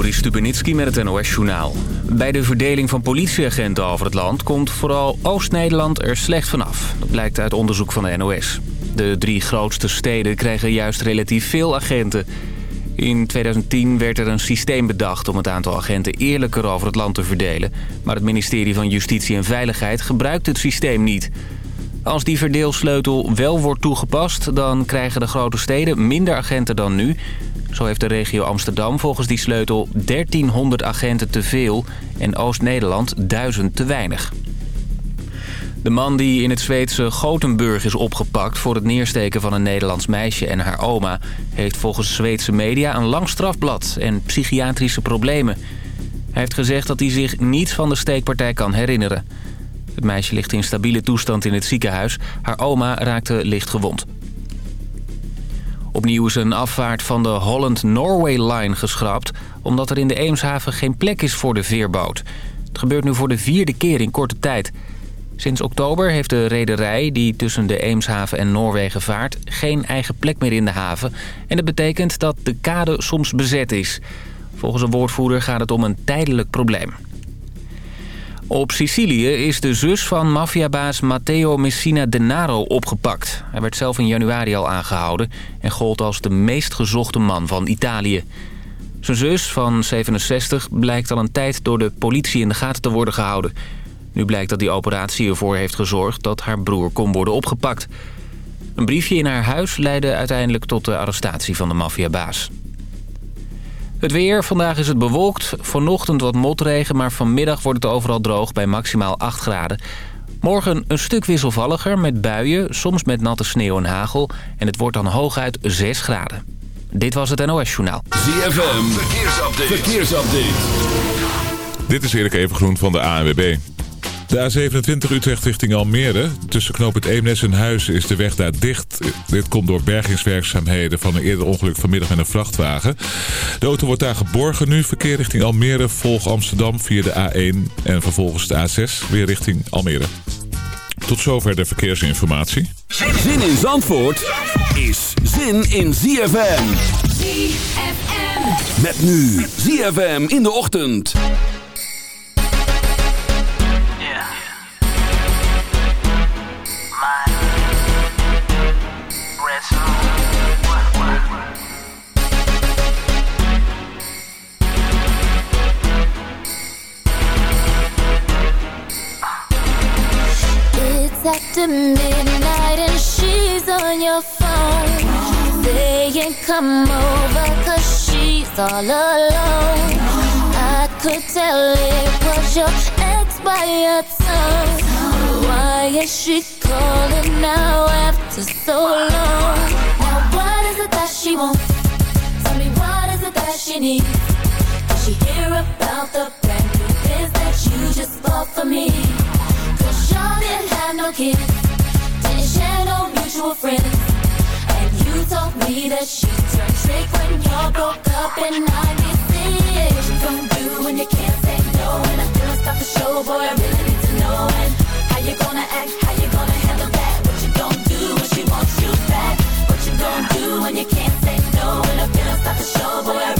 Joris Stubenitski met het NOS-journaal. Bij de verdeling van politieagenten over het land... komt vooral Oost-Nederland er slecht vanaf. Dat blijkt uit onderzoek van de NOS. De drie grootste steden kregen juist relatief veel agenten. In 2010 werd er een systeem bedacht om het aantal agenten eerlijker over het land te verdelen. Maar het ministerie van Justitie en Veiligheid gebruikt het systeem niet... Als die verdeelsleutel wel wordt toegepast... dan krijgen de grote steden minder agenten dan nu. Zo heeft de regio Amsterdam volgens die sleutel 1300 agenten te veel... en Oost-Nederland 1000 te weinig. De man die in het Zweedse Gothenburg is opgepakt... voor het neersteken van een Nederlands meisje en haar oma... heeft volgens Zweedse media een lang strafblad en psychiatrische problemen. Hij heeft gezegd dat hij zich niets van de steekpartij kan herinneren. Het meisje ligt in stabiele toestand in het ziekenhuis. Haar oma raakte licht gewond. Opnieuw is een afvaart van de Holland-Norway Line geschrapt... omdat er in de Eemshaven geen plek is voor de veerboot. Het gebeurt nu voor de vierde keer in korte tijd. Sinds oktober heeft de rederij die tussen de Eemshaven en Noorwegen vaart... geen eigen plek meer in de haven. En dat betekent dat de kade soms bezet is. Volgens een woordvoerder gaat het om een tijdelijk probleem. Op Sicilië is de zus van maffiabaas Matteo Messina Denaro opgepakt. Hij werd zelf in januari al aangehouden en gold als de meest gezochte man van Italië. Zijn zus van 67 blijkt al een tijd door de politie in de gaten te worden gehouden. Nu blijkt dat die operatie ervoor heeft gezorgd dat haar broer kon worden opgepakt. Een briefje in haar huis leidde uiteindelijk tot de arrestatie van de maffiabaas. Het weer. Vandaag is het bewolkt. Vanochtend wat motregen, maar vanmiddag wordt het overal droog bij maximaal 8 graden. Morgen een stuk wisselvalliger met buien, soms met natte sneeuw en hagel. En het wordt dan hooguit 6 graden. Dit was het NOS Journaal. ZFM. Verkeersupdate. Verkeersupdate. Dit is Erik Evengroen van de ANWB. De A27 Utrecht richting Almere. Tussen knoop het Eemnes en Huizen is de weg daar dicht. Dit komt door bergingswerkzaamheden van een eerder ongeluk vanmiddag met een vrachtwagen. De auto wordt daar geborgen nu. Verkeer richting Almere volg Amsterdam via de A1 en vervolgens de A6 weer richting Almere. Tot zover de verkeersinformatie. Zin in Zandvoort is zin in ZFM. ZFM. Met nu ZFM in de ochtend. It's after midnight and she's on your phone Saying come over cause she's all alone I could tell it was your ex by your tongue Why is she calling now after so long? Now what is it that she wants? Tell me what is it that she needs? Did she hear about the brand new biz that you just bought for me? Cause y'all didn't have no kids Didn't share no mutual friends And you told me that she turned when y'all broke up in 96 What you do when you can't say no. And I feel the show, boy, I really need to know. And how you gonna act, how you gonna handle that? What you do when she wants you back? What you do when you can't say no? And I feel the show, boy, I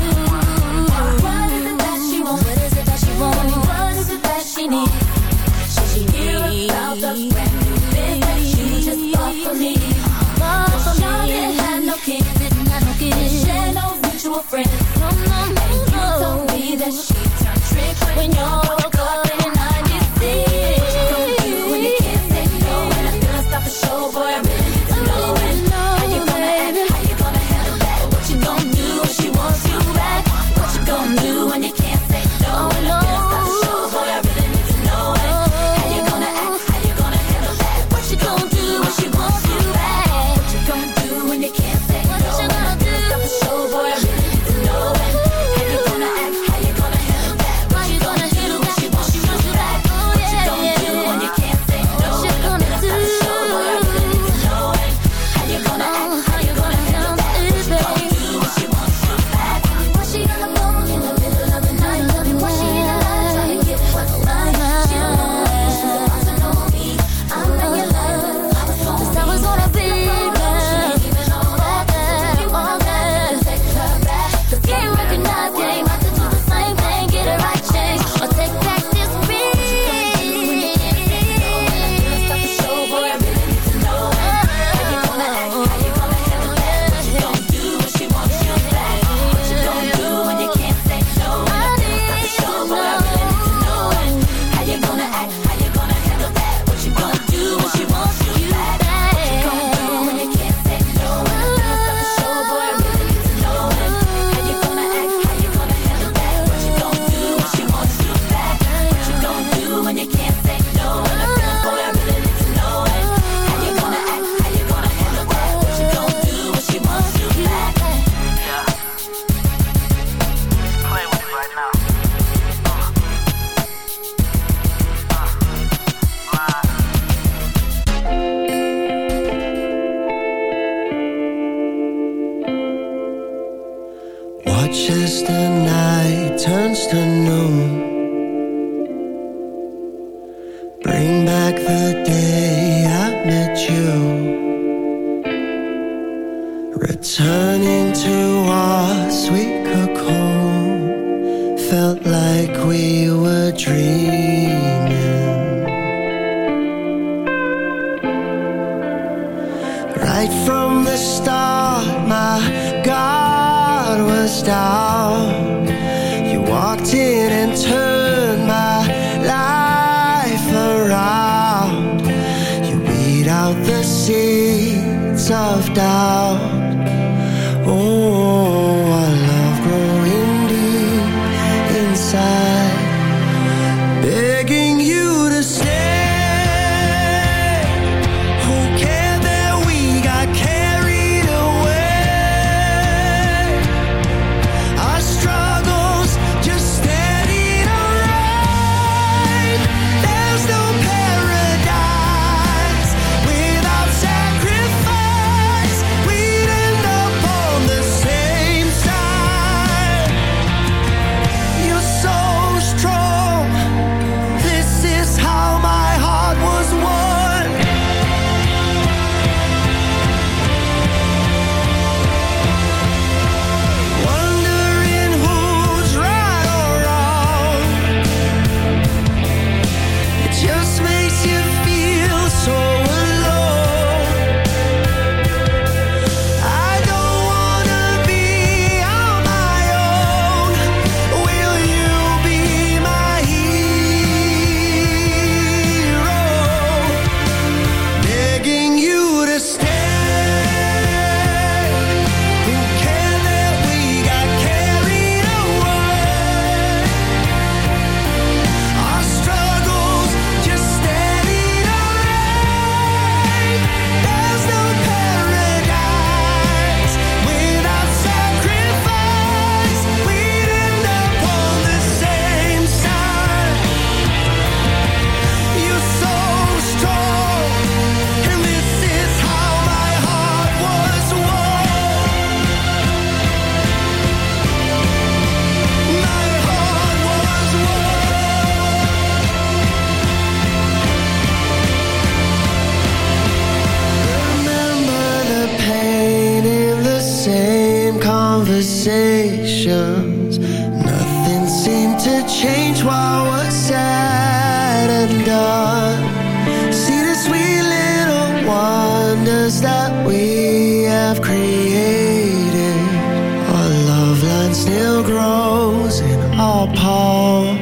still grows in our palm.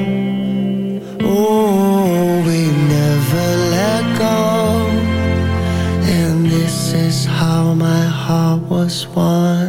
Oh, we never let go. And this is how my heart was won.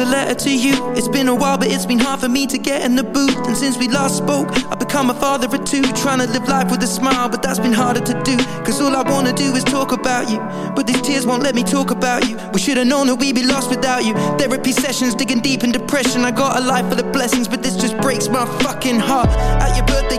is a letter to you. It's been a while, but it's been hard for me to get in the booth. And since we last spoke, I've become a father of two. Trying to live life with a smile, but that's been harder to do. Cause all I wanna do is talk about you. But these tears won't let me talk about you. We should've known that we'd be lost without you. Therapy sessions, digging deep in depression. I got a life full of blessings, but this just breaks my fucking heart. At your birthday,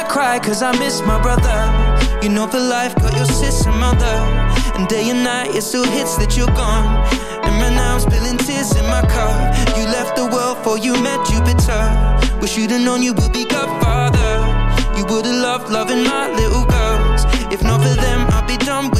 I cry cause I miss my brother. You know for life, got your sister, mother. And day and night, it still hits that you're gone. And right now I'm spilling tears in my car You left the world for you met Jupiter Wish you'd have known you would be godfather You would've loved loving my little girls If not for them, I'd be done with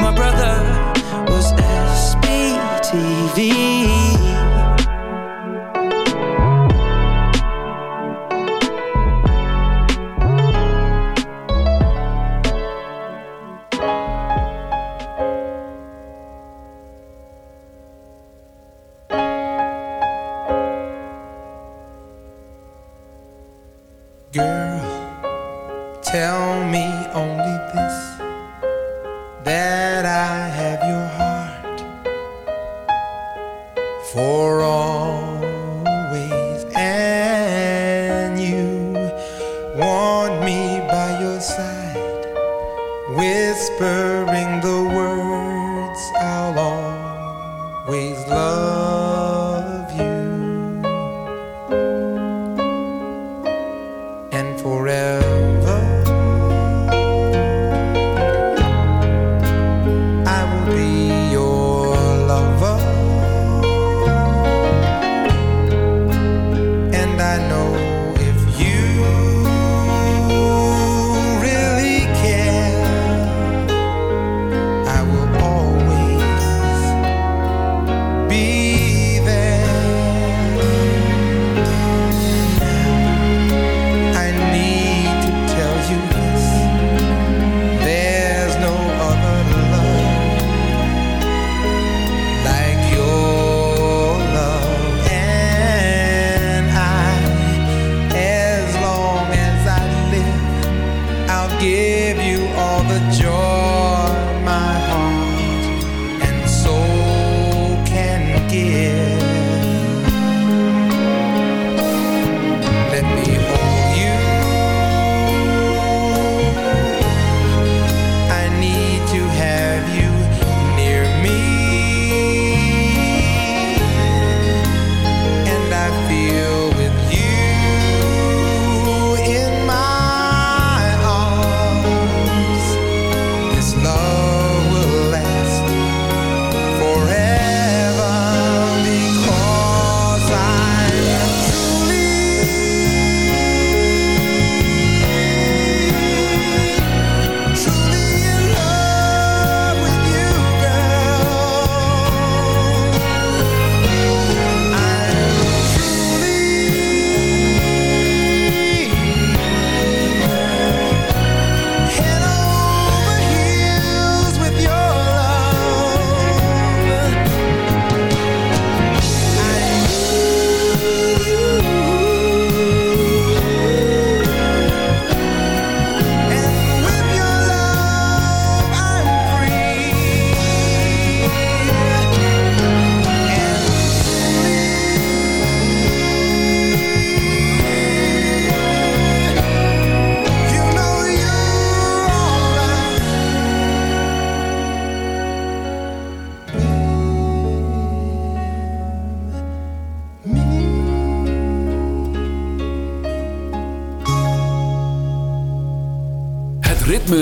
My brother was SBTV. Girl, tell me whispering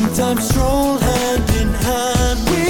sometimes stroll hand in hand with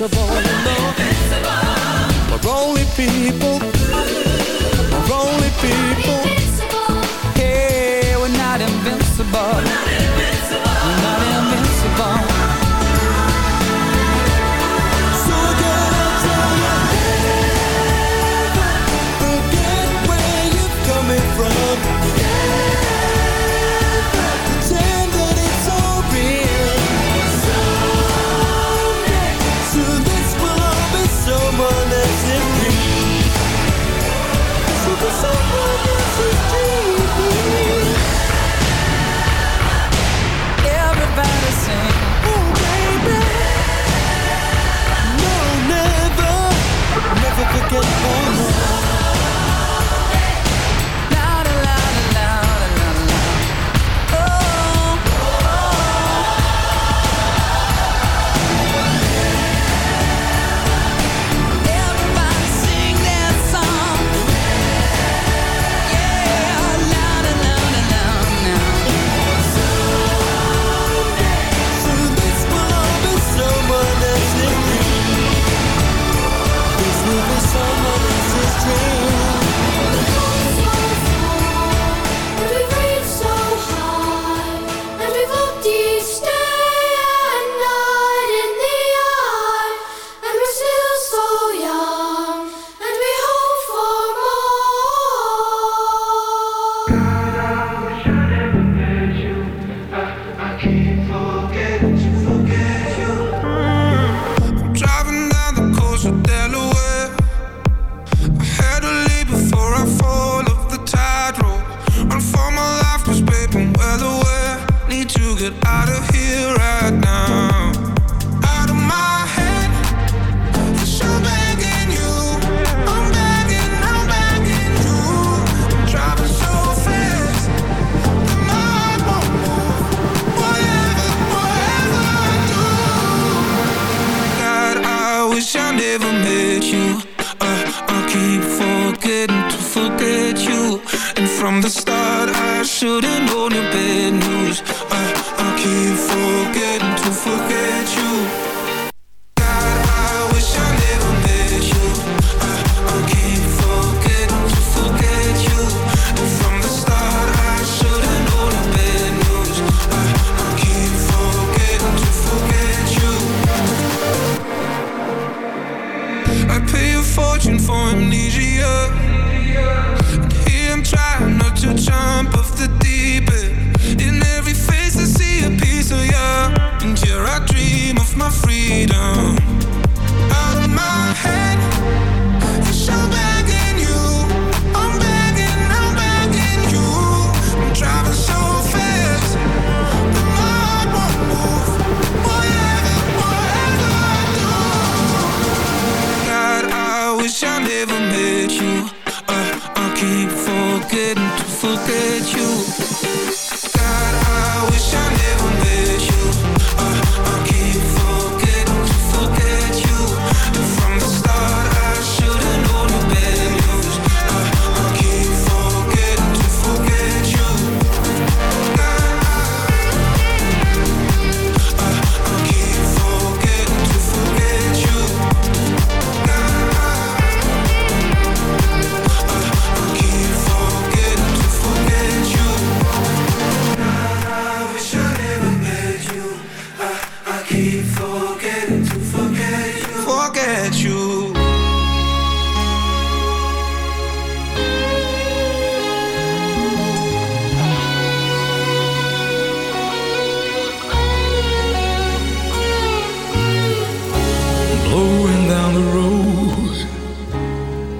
invincible. We're, invincible. We're only people From the start. I should've known your bad news. I, I keep forgetting to forget you.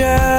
girl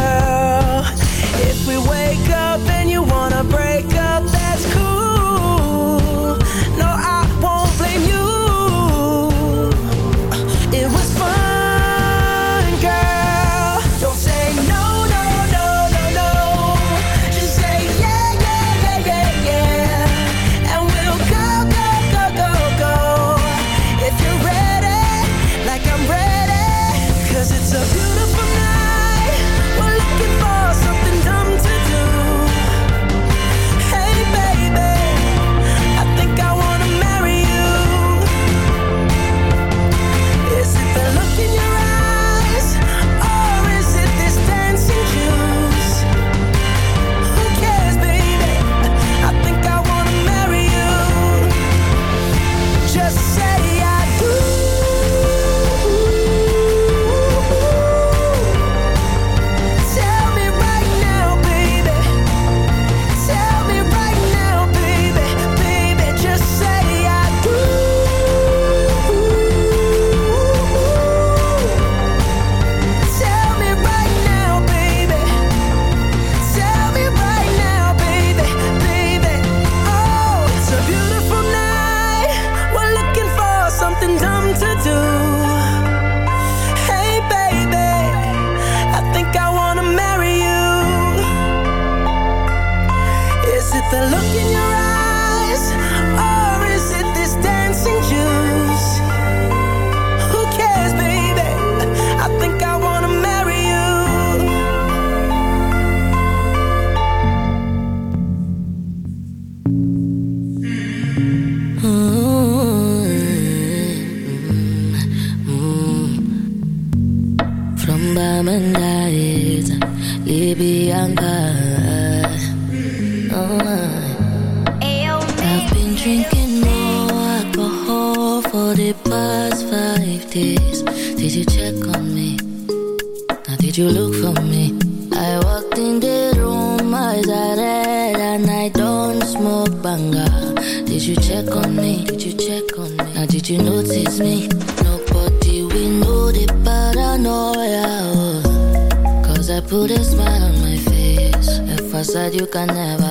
Facade you can never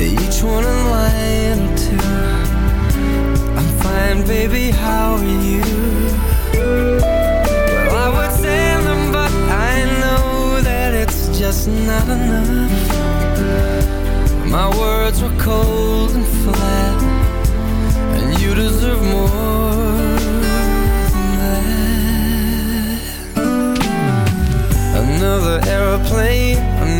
Each one a line two. I'm fine, baby, how are you? Well, I would send them, but I know that it's just not enough. My words were cold and flat, and you deserve more than that. Another aeroplane,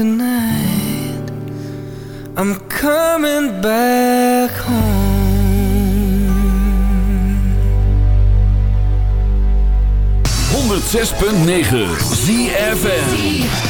Tonight. I'm coming back home. 106.9 ZFN